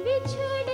बिछुड़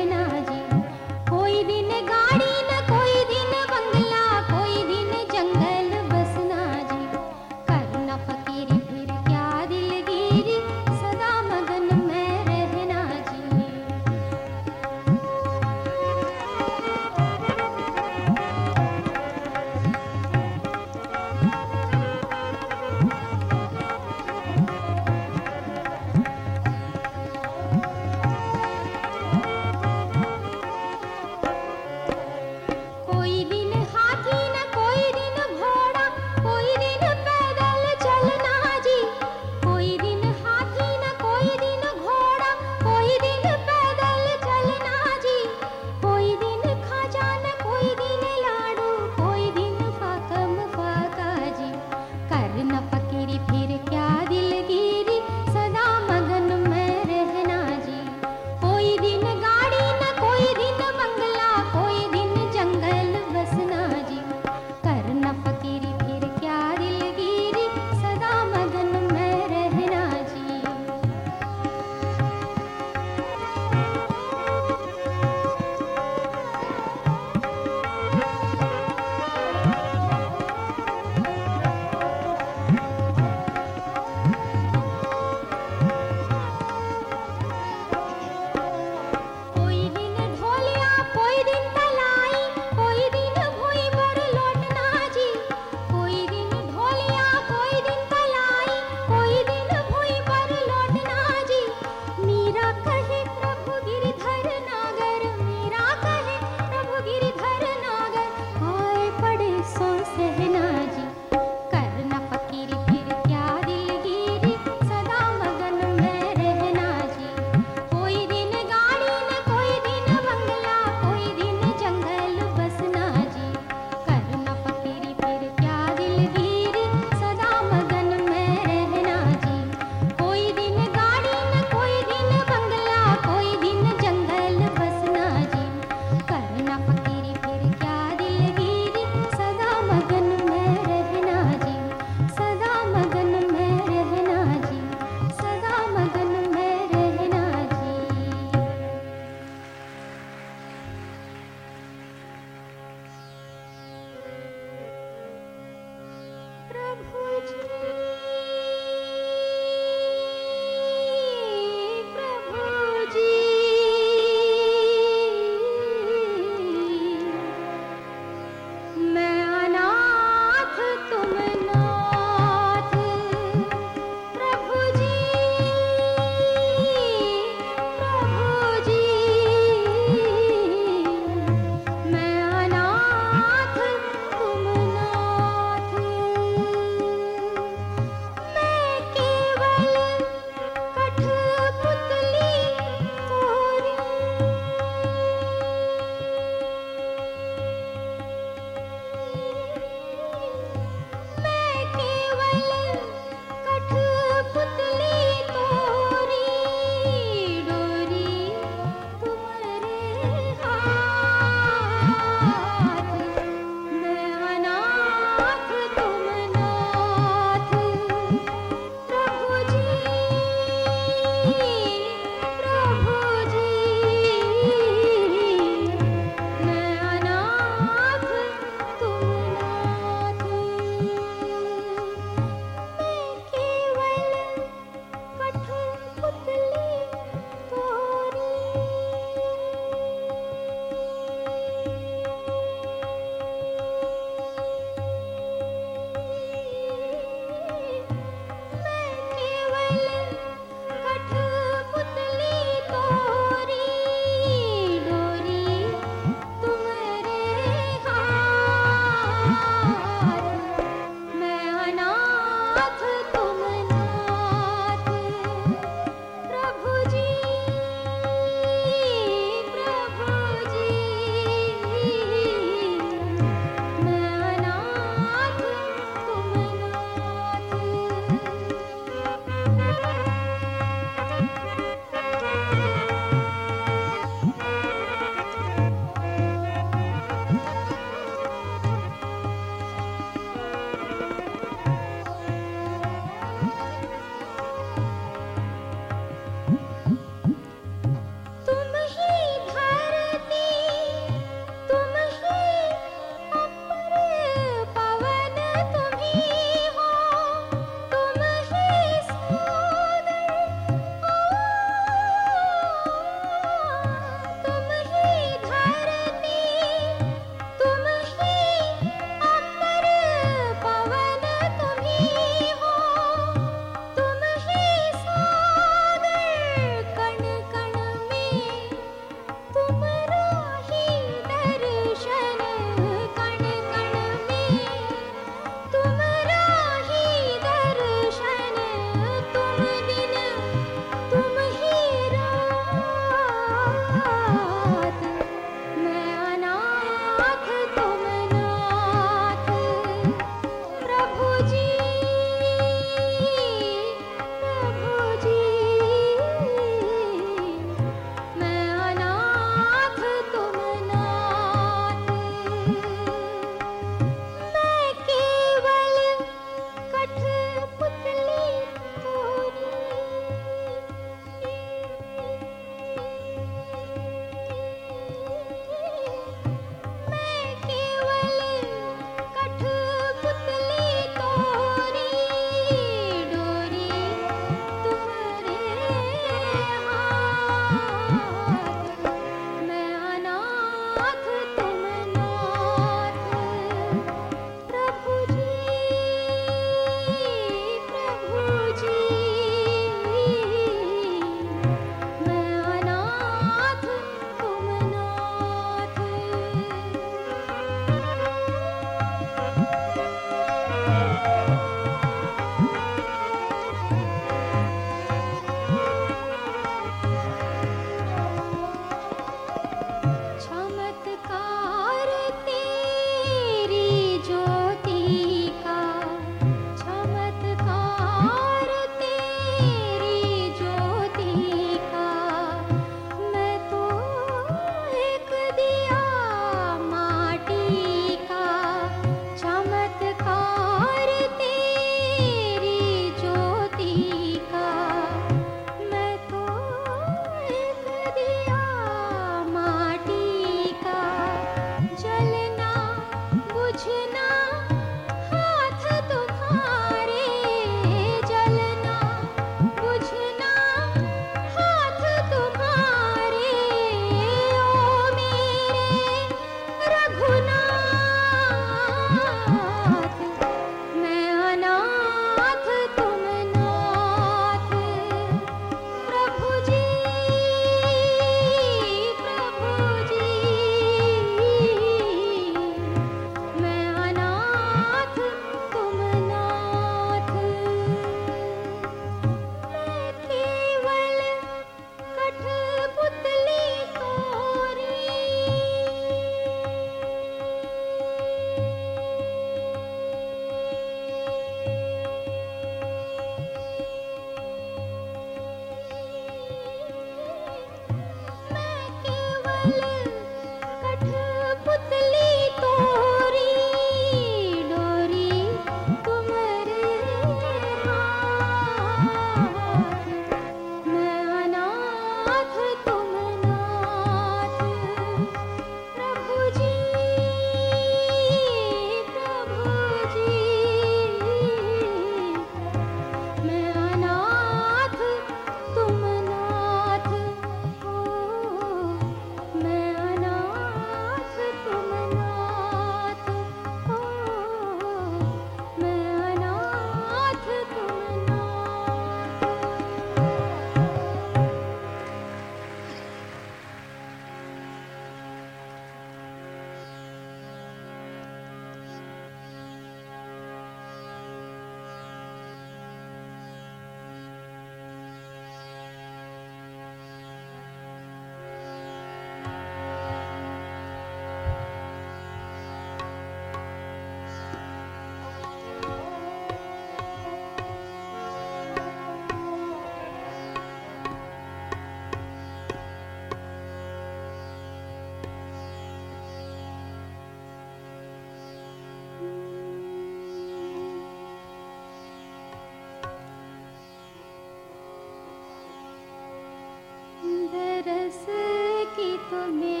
जैसे कि तुम्हें